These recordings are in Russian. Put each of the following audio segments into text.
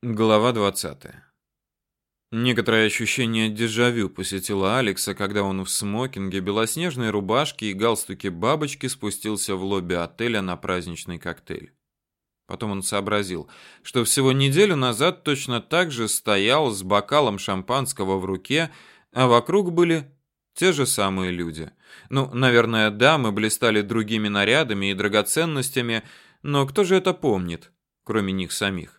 Глава 20. Некоторое ощущение дежавю посетило Алекса, когда он в смокинге, белоснежной рубашке и галстуке бабочки спустился в лобби отеля на праздничный коктейль. Потом он сообразил, что всего неделю назад точно так же стоял с бокалом шампанского в руке, а вокруг были те же самые люди. Ну, наверное, дамы блистали другими нарядами и драгоценностями, но кто же это помнит, кроме них самих?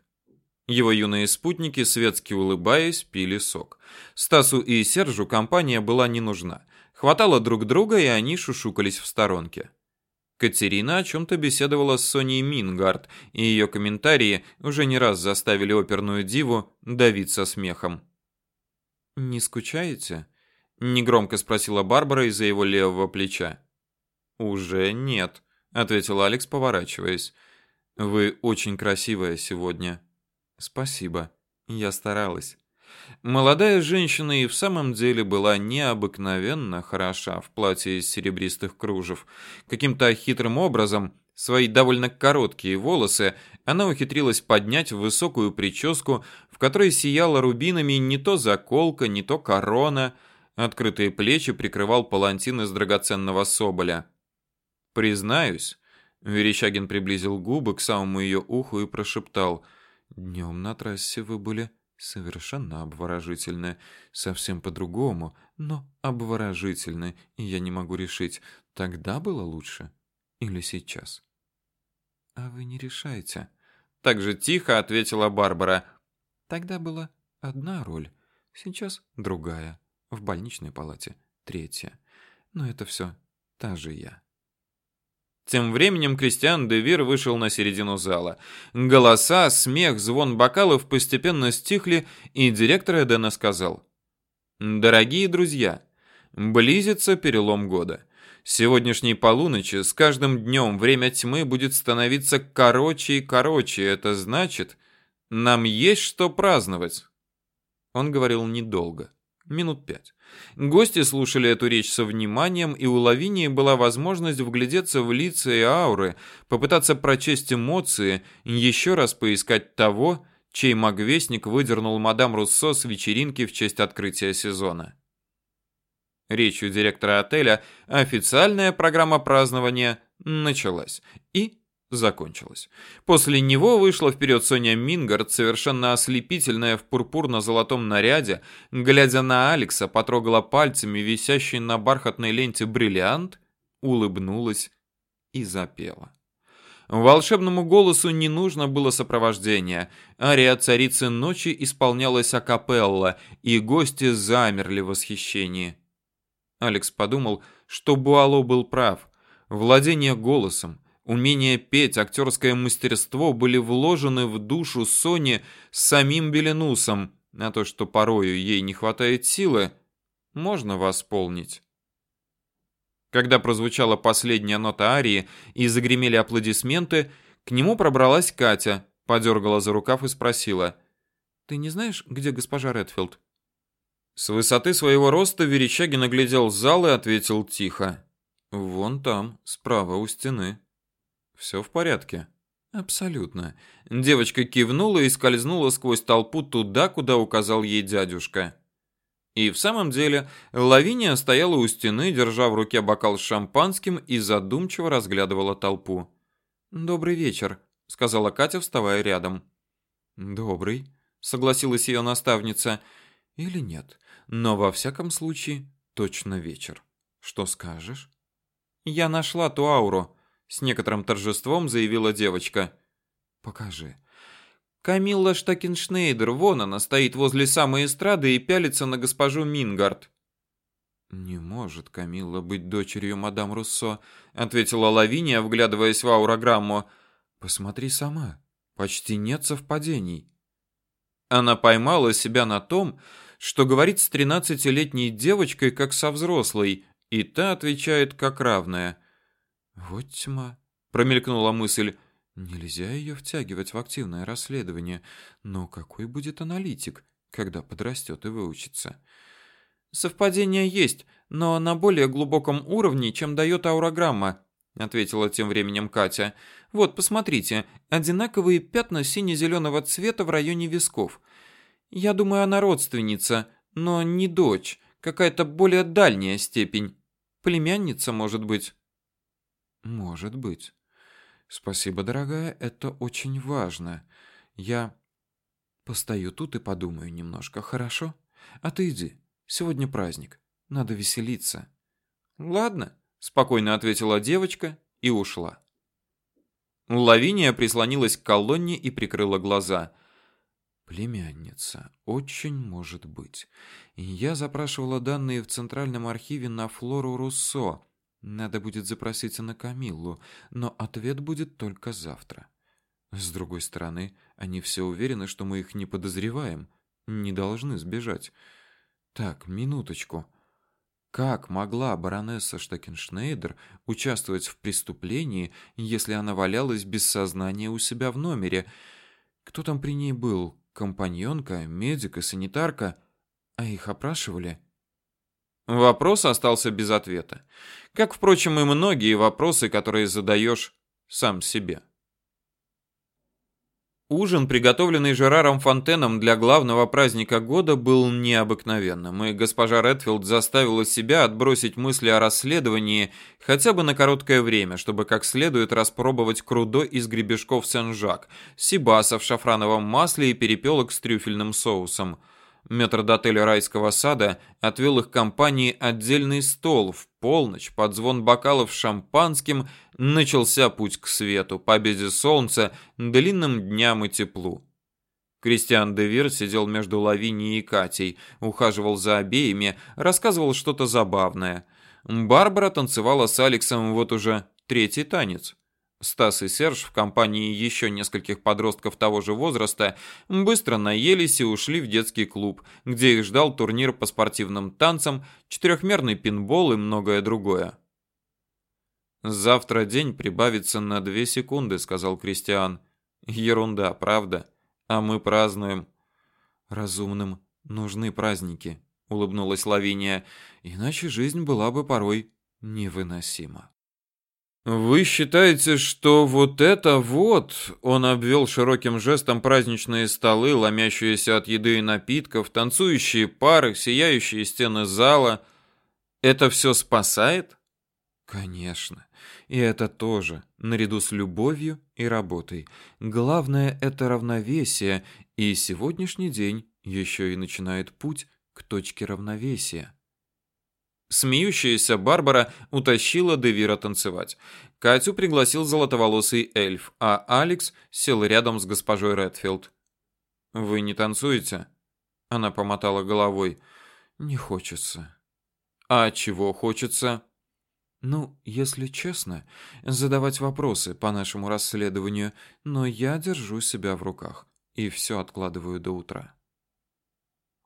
Его юные спутники, светски улыбаясь, пили сок. Стасу и Сержу компания была не нужна. Хватало друг друга, и они шушукались в сторонке. Катерина о чем-то беседовала с Соней Мингард, и ее комментарии уже не раз заставили оперную диву давиться смехом. «Не скучаете?» — негромко спросила Барбара из-за его левого плеча. «Уже нет», — ответил Алекс, поворачиваясь. «Вы очень красивая сегодня». Спасибо. Я старалась. Молодая женщина и в самом деле была необыкновенно хороша в платье из серебристых кружев. Каким-то хитрым образом свои довольно короткие волосы она ухитрилась поднять в высокую прическу, в которой сияла рубинами не то заколка, не то корона. Открытые плечи прикрывал палантин из драгоценного соболя. Признаюсь, Верещагин приблизил губы к самому ее уху и прошептал — Днем на трассе вы были совершенно обворожительны, совсем по-другому, но обворожительны, и я не могу решить, тогда было лучше или сейчас. А вы не решаете. Так же тихо ответила Барбара. Тогда была одна роль, сейчас другая, в больничной палате третья. Но это все та же я. Тем временем Кристиан Девир вышел на середину зала. Голоса, смех, звон бокалов постепенно стихли, и директор Эдена сказал. «Дорогие друзья, близится перелом года. С сегодняшней полуночи с каждым днем время тьмы будет становиться короче и короче. Это значит, нам есть что праздновать». Он говорил недолго, минут пять. Гости слушали эту речь со вниманием, и у Лавинии была возможность вглядеться в лица и ауры, попытаться прочесть эмоции, еще раз поискать того, чей магвестник выдернул мадам Руссо с вечеринки в честь открытия сезона. Речью директора отеля официальная программа празднования началась. И закончилось. После него вышла вперед Соня Мингард, совершенно ослепительная в пурпурно-золотом наряде, глядя на Алекса, потрогала пальцами висящий на бархатной ленте бриллиант, улыбнулась и запела. Волшебному голосу не нужно было сопровождения. Ария царицы ночи исполнялась акапелла, и гости замерли в восхищении. Алекс подумал, что Буало был прав. Владение голосом, Умение петь, актерское мастерство были вложены в душу Сони самим Беленусом, на то, что порою ей не хватает силы, можно восполнить. Когда прозвучала последняя нота арии и загремели аплодисменты, к нему пробралась Катя, подергала за рукав и спросила: "Ты не знаешь, где госпожа Редфилд?" С высоты своего роста Верещагин оглядел зал и ответил тихо: "Вон там, справа у стены". Все в порядке? Абсолютно. Девочка кивнула и скользнула сквозь толпу туда, куда указал ей дядюшка. И в самом деле, Лавиния стояла у стены, держа в руке бокал с шампанским и задумчиво разглядывала толпу. «Добрый вечер», — сказала Катя, вставая рядом. «Добрый», — согласилась ее наставница. «Или нет, но во всяком случае, точно вечер. Что скажешь?» «Я нашла ту ауру», с некоторым торжеством заявила девочка. Покажи. Камилла Штакеншнейдер, вон она стоит возле самой эстрады и пялится на госпожу Мингард. Не может Камилла быть дочерью мадам Руссо, ответила Лавиния, вглядываясь в аурограмму. Посмотри сама. Почти нет совпадений. Она поймала себя на том, что говорит с тринадцатилетней девочкой как со взрослой, и та отвечает как равная. Вот тьма, промелькнула мысль. Нельзя ее втягивать в активное расследование, но какой будет аналитик, когда подрастет и выучится? Совпадения есть, но на более глубоком уровне, чем дает аурограмма, ответила тем временем Катя. Вот, посмотрите, одинаковые пятна сине-зеленого цвета в районе висков. Я думаю, она родственница, но не дочь, какая-то более дальняя степень. Племянница, может быть. Может быть. Спасибо, дорогая, это очень важно. Я постою тут и подумаю немножко, хорошо? А ты иди. Сегодня праздник. Надо веселиться. Ладно, спокойно ответила девочка и ушла. Лавиния прислонилась к колонне и прикрыла глаза. Племянница, очень может быть. Я запрашивала данные в Центральном архиве на Флору Руссо. Надо будет запросить на Камиллу, но ответ будет только завтра. С другой стороны, они все уверены, что мы их не подозреваем, не должны сбежать. Так, минуточку. Как могла баронесса Штекеншнейдер участвовать в преступлении, если она валялась без сознания у себя в номере? Кто там при ней был? Компаньонка, медик и санитарка? А их опрашивали? Вопрос остался без ответа. Как, впрочем, и многие вопросы, которые задаешь сам себе. Ужин, приготовленный Жераром Фонтеном для главного праздника года, был необыкновенным, и госпожа Редфилд заставила себя отбросить мысли о расследовании хотя бы на короткое время, чтобы как следует распробовать крудо из гребешков Сен-Жак, сибаса в шафрановом масле и перепелок с трюфельным соусом – Метрдотель райского сада отвел их компании отдельный стол. В полночь, под звон бокалов шампанским, начался путь к свету, победе солнца, длинным дням и теплу. Кристиан де Вир сидел между Лавинией и Катей, ухаживал за обеими, рассказывал что-то забавное. Барбара танцевала с Алексом вот уже третий танец. Стас и Серж в компании еще нескольких подростков того же возраста быстро наелись и ушли в детский клуб, где их ждал турнир по спортивным танцам, четырехмерный пинбол и многое другое. «Завтра день прибавится на две секунды», — сказал Кристиан. «Ерунда, правда? А мы празднуем». «Разумным нужны праздники», — улыбнулась Лавиния, «иначе жизнь была бы порой невыносима». Вы считаете, что вот это вот, он обвел широким жестом праздничные столы, ломящиеся от еды и напитков, танцующие пары, сияющие стены зала, это все спасает? Конечно. И это тоже, наряду с любовью и работой. Главное это равновесие, и сегодняшний день еще и начинает путь к точке равновесия. Смеющаяся Барбара утащила Девира танцевать. Катю пригласил золотоволосый эльф, а Алекс сел рядом с госпожой Редфилд. «Вы не танцуете?» Она помотала головой. «Не хочется». «А чего хочется?» «Ну, если честно, задавать вопросы по нашему расследованию, но я держу себя в руках и все откладываю до утра».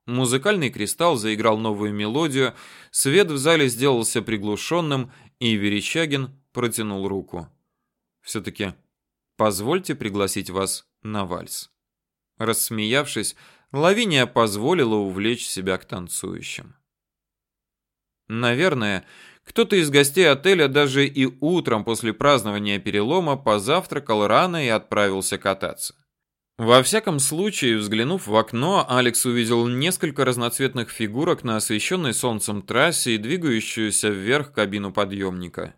Музыкальный кристалл заиграл новую мелодию, свет в зале сделался приглушенным, и Верещагин протянул руку. Все-таки позвольте пригласить вас на вальс. Рассмеявшись, Лавиния позволила увлечь себя к танцующим. Наверное, кто-то из гостей отеля даже и утром после празднования перелома позавтракал рано и отправился кататься. Во всяком случае, взглянув в окно, Алекс увидел несколько разноцветных фигурок на освещенной солнцем трассе и двигающуюся вверх кабину подъемника.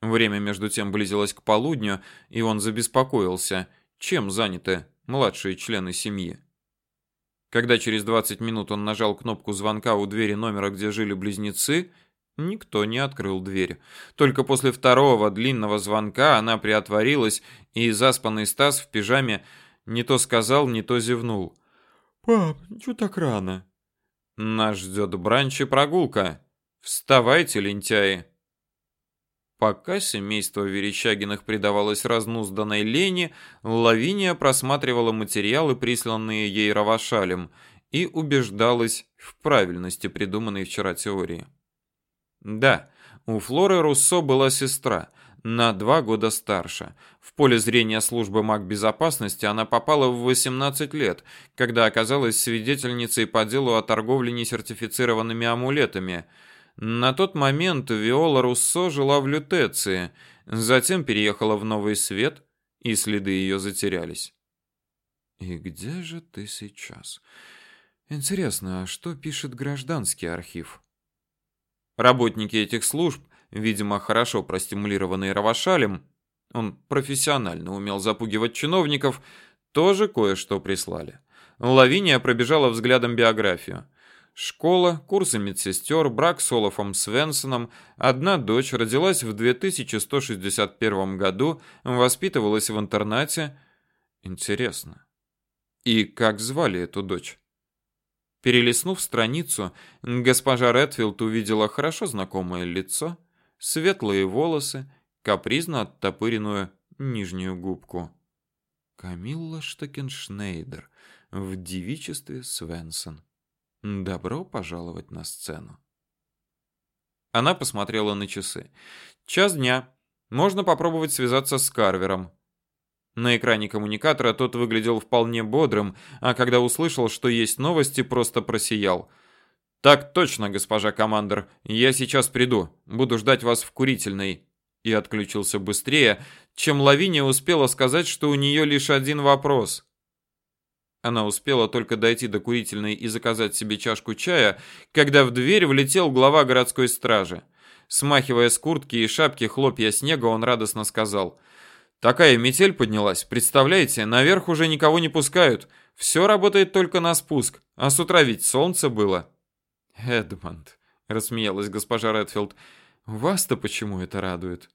Время между тем близилось к полудню, и он забеспокоился, чем заняты младшие члены семьи. Когда через 20 минут он нажал кнопку звонка у двери номера, где жили близнецы, никто не открыл дверь. Только после второго длинного звонка она приотворилась, и заспанный Стас в пижаме не то сказал, не то зевнул. «Пап, чё так рано?» «Нас ждет бранч и прогулка. Вставайте, лентяи!» Пока семейство Верещагиных предавалось разнузданной лени, Лавиния просматривала материалы, присланные ей Равашалем, и убеждалась в правильности придуманной вчера теории. Да, у Флоры Руссо была сестра – на два года старше. В поле зрения службы магбезопасности она попала в 18 лет, когда оказалась свидетельницей по делу о торговле несертифицированными амулетами. На тот момент Виола Руссо жила в Лютеции, затем переехала в Новый Свет, и следы ее затерялись. И где же ты сейчас? Интересно, а что пишет гражданский архив? Работники этих служб, видимо, хорошо простимулированные Равашалем, он профессионально умел запугивать чиновников, тоже кое-что прислали. Лавиния пробежала взглядом биографию. Школа, курсы медсестер, брак с Олафом Свенсоном, одна дочь родилась в 2161 году, воспитывалась в интернате. Интересно. И как звали эту дочь? Перелистнув страницу, госпожа Редфилд увидела хорошо знакомое лицо, светлые волосы, капризно оттопыренную нижнюю губку. Камилла Штекеншнейдер в девичестве Свенсон. Добро пожаловать на сцену. Она посмотрела на часы. Час дня. Можно попробовать связаться с Карвером. На экране коммуникатора тот выглядел вполне бодрым, а когда услышал, что есть новости, просто просиял. Так точно, госпожа командир. Я сейчас приду. Буду ждать вас в курительной. И отключился быстрее, чем Лавиния успела сказать, что у нее лишь один вопрос. Она успела только дойти до курительной и заказать себе чашку чая, когда в дверь влетел глава городской стражи. Смахивая с куртки и шапки хлопья снега, он радостно сказал: "Такая метель поднялась, представляете? Наверх уже никого не пускают. Все работает только на спуск, а с утра ведь солнце было". "Эдмонд", рассмеялась госпожа Редфилд. "Вас-то почему это радует?"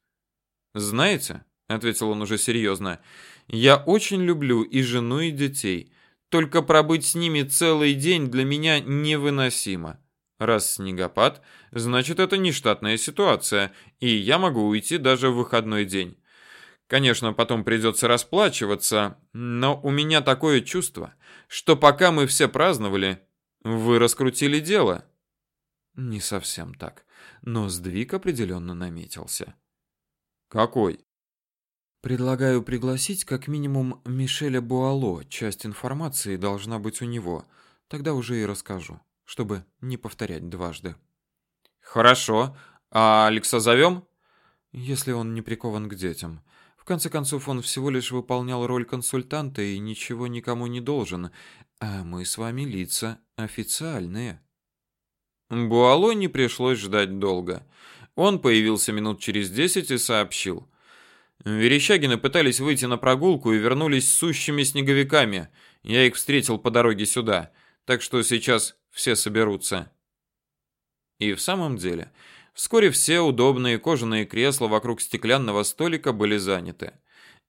"Знаете?" ответил он уже серьезно. "Я очень люблю и жену, и детей". Только пробыть с ними целый день для меня невыносимо. Раз снегопад, значит это не штатная ситуация, и я могу уйти даже в выходной день. Конечно, потом придется расплачиваться, но у меня такое чувство, что пока мы все праздновали, вы раскрутили дело. Не совсем так, но сдвиг определенно наметился. Какой? Предлагаю пригласить как минимум Мишеля Буало. Часть информации должна быть у него. Тогда уже и расскажу, чтобы не повторять дважды. Хорошо. А Алекса зовем? Если он не прикован к детям. В конце концов, он всего лишь выполнял роль консультанта и ничего никому не должен. А мы с вами лица официальные. Буало не пришлось ждать долго. Он появился минут через десять и сообщил: Верещагины пытались выйти на прогулку и вернулись с сущими снеговиками. Я их встретил по дороге сюда, так что сейчас все соберутся. И в самом деле, вскоре все удобные кожаные кресла вокруг стеклянного столика были заняты.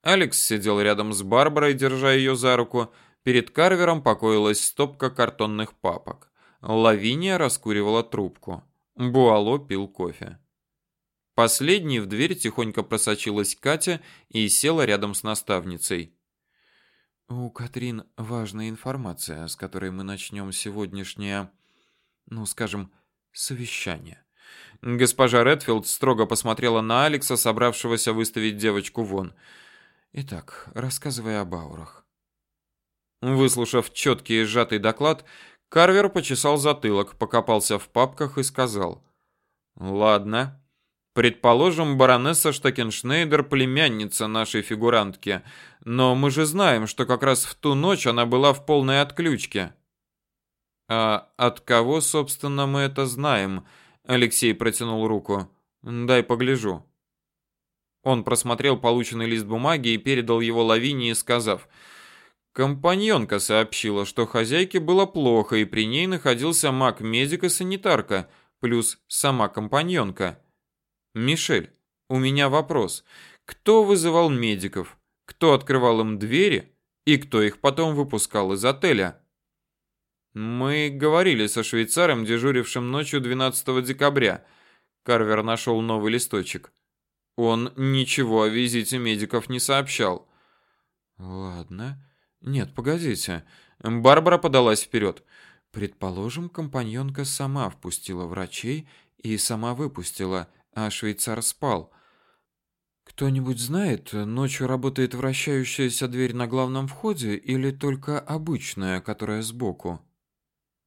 Алекс сидел рядом с Барбарой, держа ее за руку. Перед Карвером покоилась стопка картонных папок. Лавиния раскуривала трубку. Буало пил кофе. Последней в дверь тихонько просочилась Катя и села рядом с наставницей. У Катрин важная информация, с которой мы начнем сегодняшнее, ну, скажем, совещание. Госпожа Редфилд строго посмотрела на Алекса, собравшегося выставить девочку вон. Итак, рассказывай об аурах. Выслушав четкий и сжатый доклад, Карвер почесал затылок, покопался в папках и сказал: "Ладно, Предположим, баронесса Штакеншнейдер племянница нашей фигурантки, но мы же знаем, что как раз в ту ночь она была в полной отключке. А от кого, собственно, мы это знаем? Алексей протянул руку. Дай погляжу. Он просмотрел полученный лист бумаги и передал его Лавинии, сказав: Компаньонка сообщила, что хозяйке было плохо, и при ней находился маг-медик и санитарка, плюс сама компаньонка. Мишель, у меня вопрос. Кто вызывал медиков? Кто открывал им двери? И кто их потом выпускал из отеля? Мы говорили со швейцаром, дежурившим ночью 12 декабря. Карвер нашел новый листочек. Он ничего о визите медиков не сообщал. Ладно. Нет, погодите. Барбара подалась вперед. Предположим, компаньонка сама впустила врачей и сама выпустила а швейцар спал. Кто-нибудь знает, ночью работает вращающаяся дверь на главном входе или только обычная, которая сбоку?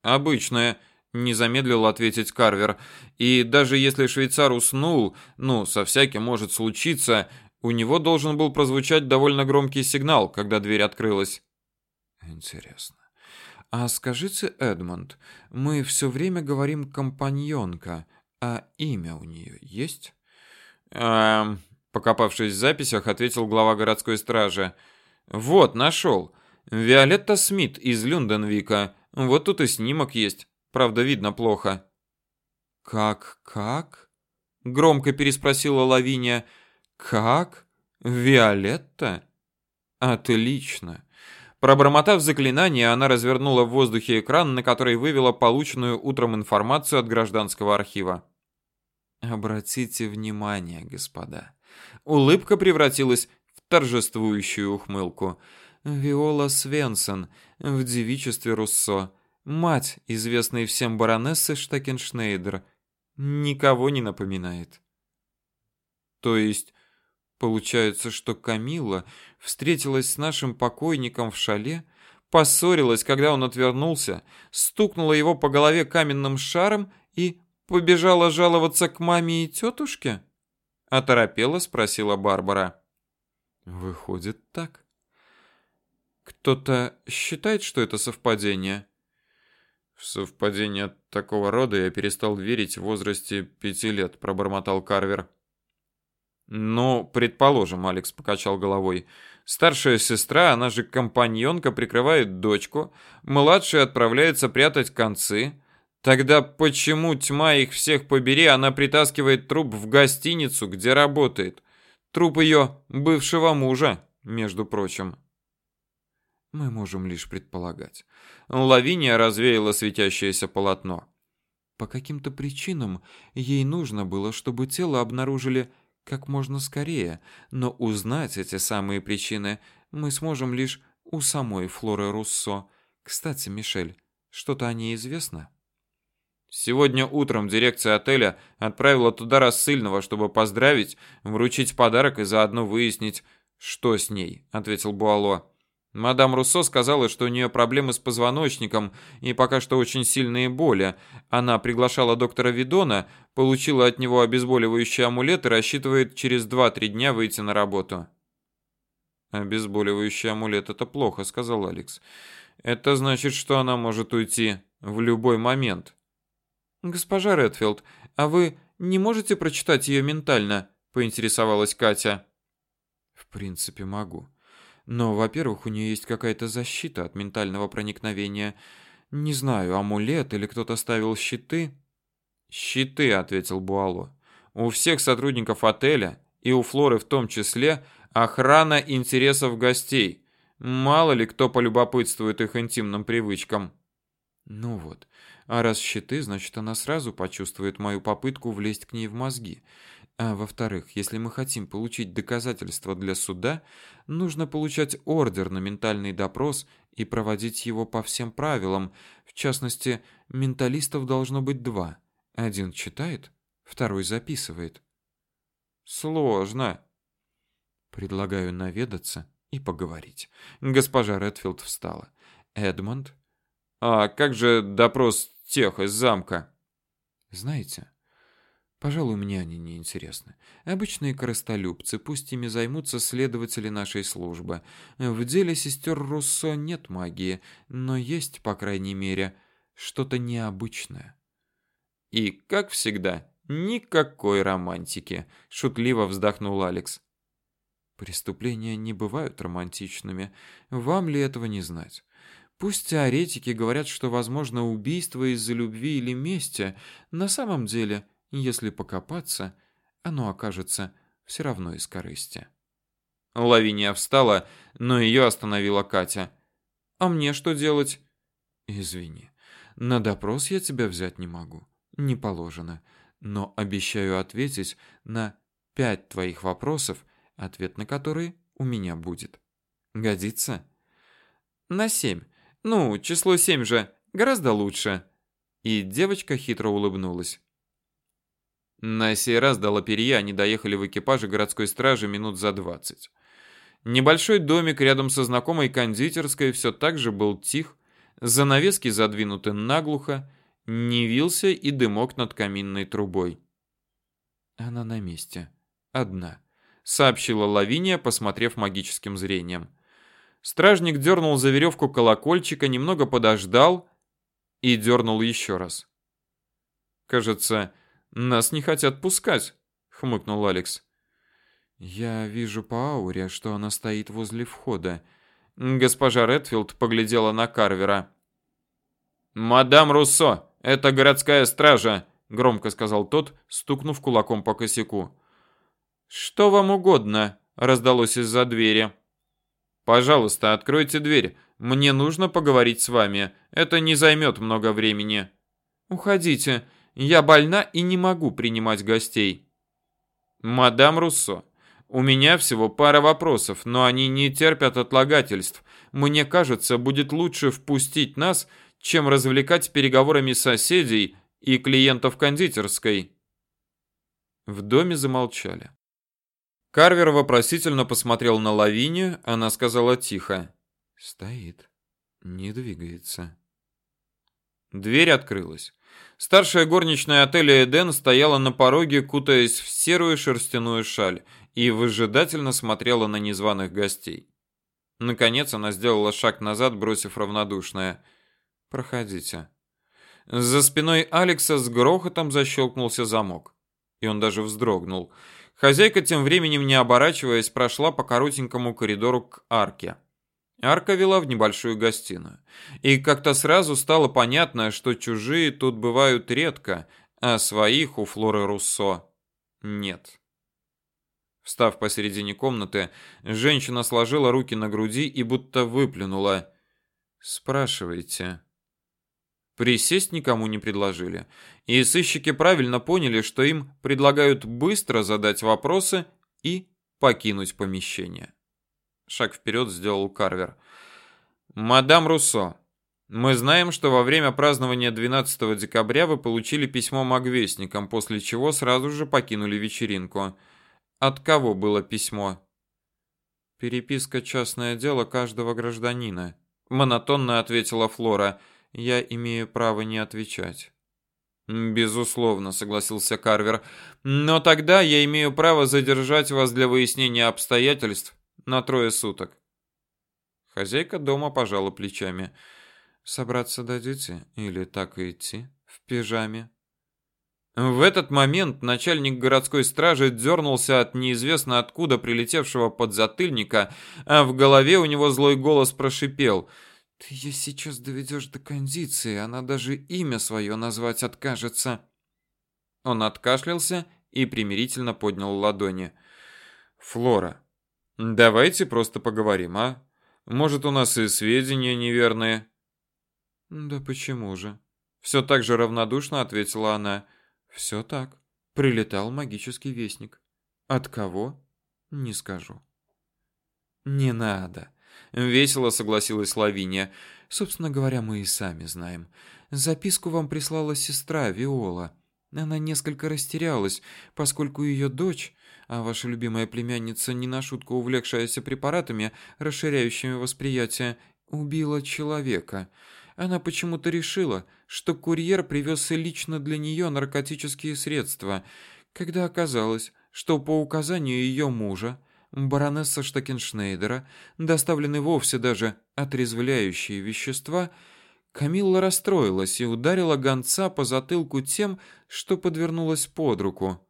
Обычная. не замедлил ответить Карвер. И даже если швейцар уснул, ну, со всяким может случиться, у него должен был прозвучать довольно громкий сигнал, когда дверь открылась. Интересно. А скажите, Эдмонд, мы все время говорим компаньонка, а имя у нее есть? Эм, покопавшись в записях, ответил глава городской стражи. Вот, нашел. Виолетта Смит из Люнденвика. Вот тут и снимок есть. Правда, видно плохо. Как, как? Громко переспросила Лавиния. Как? Виолетта? Отлично. Пробормотав заклинание, она развернула в воздухе экран, на который вывела полученную утром информацию от гражданского архива. Обратите внимание, господа. Улыбка превратилась в торжествующую ухмылку. Виола Свенсон в девичестве Руссо, мать известной всем баронессы Штакеншнейдер, никого не напоминает. То есть Получается, что Камила встретилась с нашим покойником в шале, поссорилась, когда он отвернулся, стукнула его по голове каменным шаром и побежала жаловаться к маме и тетушке? Оторопела, спросила Барбара. Выходит так. Кто-то считает, что это совпадение? В совпадение такого рода я перестал верить в возрасте пяти лет, пробормотал Карвер. Ну, предположим, Алекс покачал головой. Старшая сестра, она же компаньонка, прикрывает дочку, младшая отправляется прятать концы. Тогда почему тьма их всех побери, она притаскивает труп в гостиницу, где работает? Труп ее бывшего мужа, между прочим. Мы можем лишь предполагать. Лавиния развеяла светящееся полотно. По каким-то причинам ей нужно было, чтобы тело обнаружили как можно скорее, но узнать эти самые причины мы сможем лишь у самой Флоры Руссо. Кстати, Мишель, что-то о ней известно? Сегодня утром дирекция отеля отправила туда рассыльного, чтобы поздравить, вручить подарок и заодно выяснить, что с ней, ответил Буало. Мадам Руссо сказала, что у нее проблемы с позвоночником и пока что очень сильные боли. Она приглашала доктора Видона, получила от него обезболивающий амулет и рассчитывает через 2-3 дня выйти на работу. Обезболивающий амулет это плохо, сказал Алекс. Это значит, что она может уйти в любой момент. Госпожа Редфилд, а вы не можете прочитать ее ментально? поинтересовалась Катя. В принципе, могу. Но, во-первых, у нее есть какая-то защита от ментального проникновения. Не знаю, амулет или кто-то ставил щиты. Щиты, ответил Буало. У всех сотрудников отеля и у Флоры в том числе охрана интересов гостей. Мало ли кто полюбопытствует их интимным привычкам. Ну вот. А раз щиты, значит, она сразу почувствует мою попытку влезть к ней в мозги. А во-вторых, если мы хотим получить доказательства для суда, нужно получать ордер на ментальный допрос и проводить его по всем правилам. В частности, менталистов должно быть два. Один читает, второй записывает. Сложно. Предлагаю наведаться и поговорить. Госпожа Редфилд встала. Эдмонд? А как же допрос тех из замка? Знаете, Пожалуй, мне они не интересны. Обычные коростолюбцы, пусть ими займутся следователи нашей службы. В деле сестер Руссо нет магии, но есть, по крайней мере, что-то необычное. И, как всегда, никакой романтики, шутливо вздохнул Алекс. Преступления не бывают романтичными. Вам ли этого не знать? Пусть теоретики говорят, что возможно убийство из-за любви или мести, на самом деле если покопаться, оно окажется все равно из корысти. Лавиния встала, но ее остановила Катя. А мне что делать? Извини. На допрос я тебя взять не могу. Не положено, но обещаю ответить на пять твоих вопросов, ответ на которые у меня будет. Годится? На семь. Ну, число семь же гораздо лучше. И девочка хитро улыбнулась. На сей раз до Лаперья они доехали в экипаже городской стражи минут за двадцать. Небольшой домик рядом со знакомой кондитерской все так же был тих, занавески задвинуты наглухо, Не вился и дымок над каминной трубой. Она на месте. Одна, сообщила Лавиния, посмотрев магическим зрением. Стражник дернул за веревку колокольчика, немного подождал и дернул еще раз. Кажется, нас не хотят пускать, хмыкнул Алекс. Я вижу по ауре, что она стоит возле входа. Госпожа Редфилд поглядела на Карвера. Мадам Руссо, это городская стража, громко сказал тот, стукнув кулаком по косяку. Что вам угодно? раздалось из-за двери. Пожалуйста, откройте дверь. Мне нужно поговорить с вами. Это не займет много времени. Уходите. Я больна и не могу принимать гостей. Мадам Руссо, у меня всего пара вопросов, но они не терпят отлагательств. Мне кажется, будет лучше впустить нас, чем развлекать переговорами соседей и клиентов кондитерской. В доме замолчали. Карвер вопросительно посмотрел на Лавинию, она сказала тихо: "Стоит, не двигается". Дверь открылась. Старшая горничная отеля Эден стояла на пороге, кутаясь в серую шерстяную шаль, и выжидательно смотрела на незваных гостей. Наконец она сделала шаг назад, бросив равнодушное: "Проходите". За спиной Алекса с грохотом защелкнулся замок, и он даже вздрогнул. Хозяйка тем временем, не оборачиваясь, прошла по коротенькому коридору к арке. Арка вела в небольшую гостиную. И как-то сразу стало понятно, что чужие тут бывают редко, а своих у Флоры Руссо нет. Встав посередине комнаты, женщина сложила руки на груди и будто выплюнула: "Спрашивайте". Присесть никому не предложили. И сыщики правильно поняли, что им предлагают быстро задать вопросы и покинуть помещение. Шаг вперед сделал Карвер. Мадам Руссо, мы знаем, что во время празднования 12 декабря вы получили письмо магвестникам, после чего сразу же покинули вечеринку. От кого было письмо? Переписка частное дело каждого гражданина, монотонно ответила Флора я имею право не отвечать. Безусловно, согласился Карвер. Но тогда я имею право задержать вас для выяснения обстоятельств на трое суток. Хозяйка дома пожала плечами. Собраться дадите или так и идти в пижаме? В этот момент начальник городской стражи дернулся от неизвестно откуда прилетевшего подзатыльника, а в голове у него злой голос прошипел: ты ее сейчас доведешь до кондиции, она даже имя свое назвать откажется. Он откашлялся и примирительно поднял ладони. Флора, давайте просто поговорим, а? Может, у нас и сведения неверные. Да почему же? Все так же равнодушно ответила она. Все так. Прилетал магический вестник. От кого? Не скажу. Не надо. Весело согласилась Лавиния. Собственно говоря, мы и сами знаем. Записку вам прислала сестра Виола. Она несколько растерялась, поскольку ее дочь, а ваша любимая племянница, не на шутку увлекшаяся препаратами, расширяющими восприятие, убила человека. Она почему-то решила, что курьер привез лично для нее наркотические средства, когда оказалось, что по указанию ее мужа баронесса Штакеншнейдера доставлены вовсе даже отрезвляющие вещества, Камилла расстроилась и ударила гонца по затылку тем, что подвернулось под руку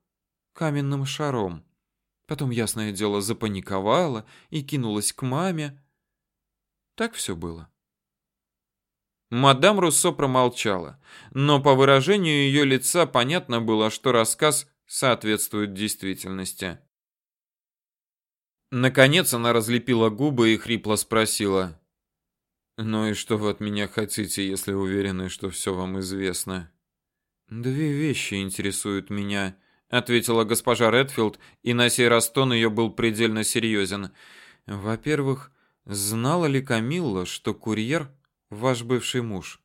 каменным шаром. Потом, ясное дело, запаниковала и кинулась к маме. Так все было. Мадам Руссо промолчала, но по выражению ее лица понятно было, что рассказ соответствует действительности. Наконец она разлепила губы и хрипло спросила: "Ну и что вы от меня хотите, если уверены, что все вам известно?" "Две вещи интересуют меня", ответила госпожа Редфилд, и на сей раз тон ее был предельно серьезен. "Во-первых, знала ли Камилла, что курьер ваш бывший муж?"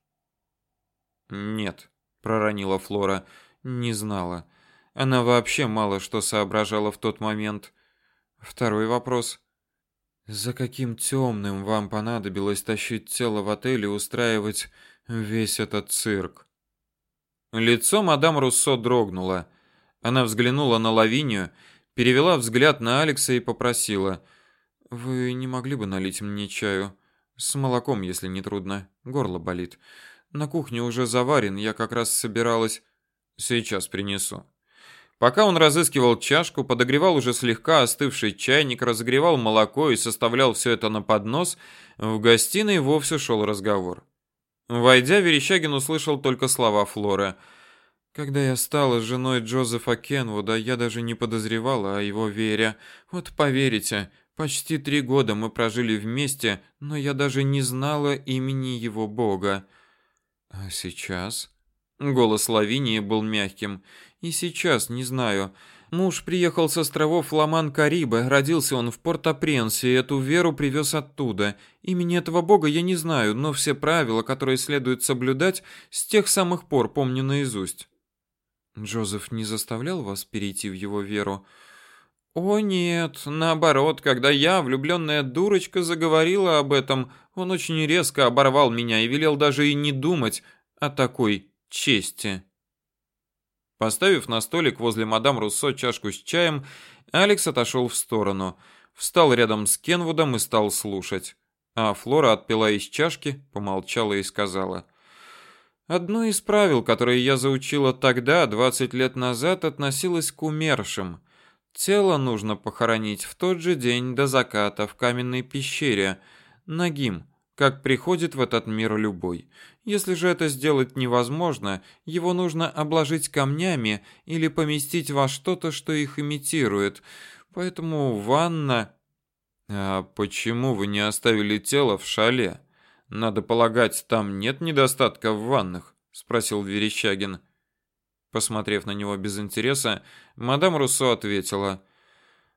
"Нет", проронила Флора. "Не знала. Она вообще мало что соображала в тот момент. Второй вопрос. За каким темным вам понадобилось тащить тело в отель и устраивать весь этот цирк? Лицо мадам Руссо дрогнуло. Она взглянула на Лавинию, перевела взгляд на Алекса и попросила: "Вы не могли бы налить мне чаю с молоком, если не трудно? Горло болит. На кухне уже заварен, я как раз собиралась сейчас принесу". Пока он разыскивал чашку, подогревал уже слегка остывший чайник, разогревал молоко и составлял все это на поднос, в гостиной вовсе шел разговор. Войдя, Верещагин услышал только слова Флоры. Когда я стала женой Джозефа Кенвуда, я даже не подозревала о его вере. Вот поверите, почти три года мы прожили вместе, но я даже не знала имени его бога. А сейчас голос Лавинии был мягким. И сейчас не знаю. Муж приехал с островов Ламан-Карибе, родился он в Порт-о-Пренсе, эту веру привез оттуда. Имени этого бога я не знаю, но все правила, которые следует соблюдать, с тех самых пор помню наизусть. Джозеф не заставлял вас перейти в его веру? О нет, наоборот, когда я, влюбленная дурочка, заговорила об этом, он очень резко оборвал меня и велел даже и не думать о такой чести. Поставив на столик возле мадам Руссо чашку с чаем, Алекс отошел в сторону, встал рядом с Кенвудом и стал слушать. А Флора отпила из чашки, помолчала и сказала: "Одно из правил, которые я заучила тогда, 20 лет назад, относилось к умершим. Тело нужно похоронить в тот же день до заката в каменной пещере, нагим, как приходит в этот мир любой. Если же это сделать невозможно, его нужно обложить камнями или поместить во что-то, что их имитирует. Поэтому ванна... А почему вы не оставили тело в шале? Надо полагать, там нет недостатка в ваннах, спросил Верещагин. Посмотрев на него без интереса, мадам Руссо ответила: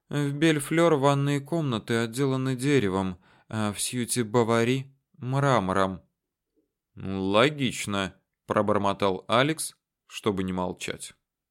"В Бельфлёр ванные комнаты отделаны деревом а в Сьюти-Бавари мрамором. Логично, пробормотал Алекс, чтобы не молчать.